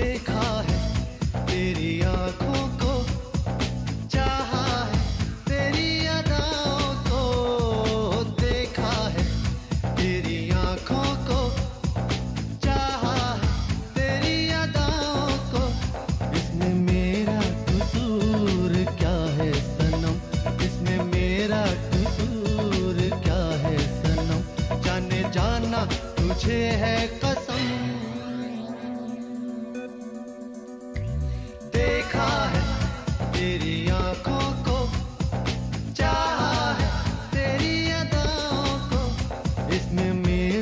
देखा है, तेरी आँखों को चाहा है, तेरी अदाओं को देखा है, तेरी आँखों को चाहा है, तेरी अदाओं को। इसमें मेरा कसूर क्या है सनम? इसमें मेरा कसूर क्या है सनम? जाने जाना तुझे है कसम। आँखों को चाहा है तेरी अदाओं को। इसमें मेरा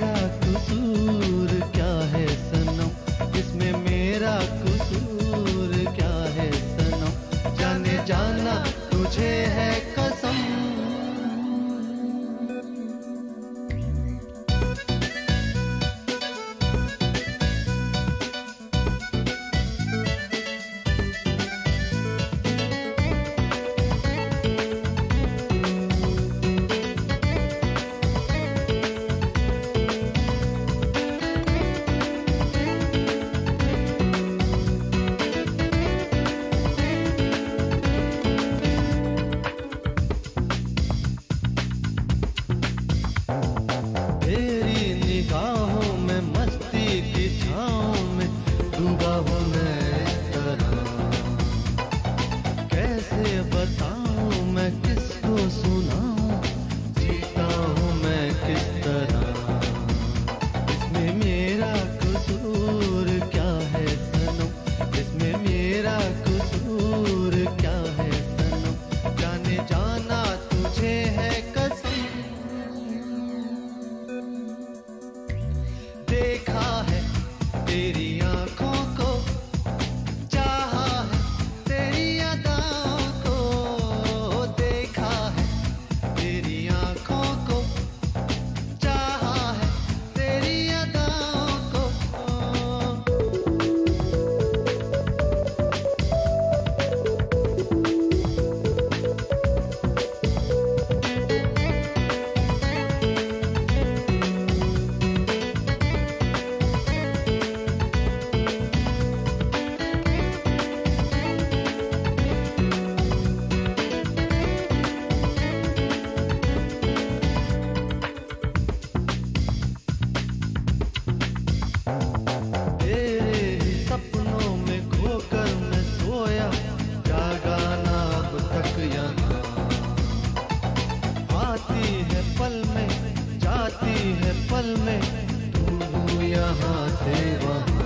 तेरी आँखों पल में। तू यहाँ से वहाँ।